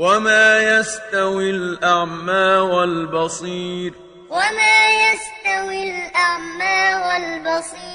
وما يستوي الأعمى والبصير وما يستوي الأعمى والبصير